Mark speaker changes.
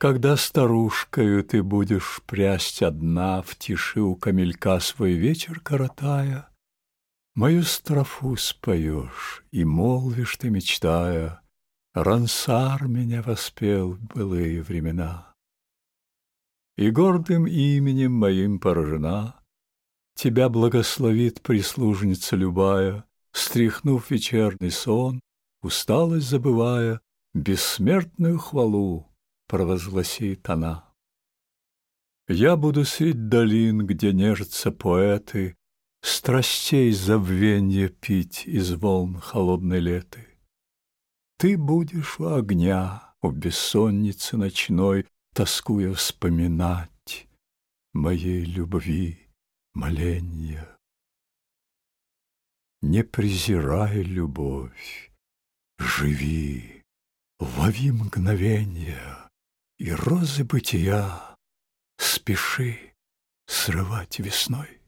Speaker 1: Когда старушкою ты будешь прясть одна В тиши у камелька свой вечер коротая, Мою строфу споешь и молвишь ты, мечтая, Рансар меня воспел в былые времена. И гордым именем моим поражена, Тебя благословит прислужница любая, Стряхнув вечерний сон, усталость забывая, Бессмертную хвалу провозгласит она. Я буду средь долин, где нежатся поэты, Страстей забвенье пить из волн холодной леты. Ты будешь у огня, у бессонницы ночной, Тоскуя вспоминать моей любви моленья. Не презирай любовь, живи, лови мгновенья и розы бытия спеши срывать весной.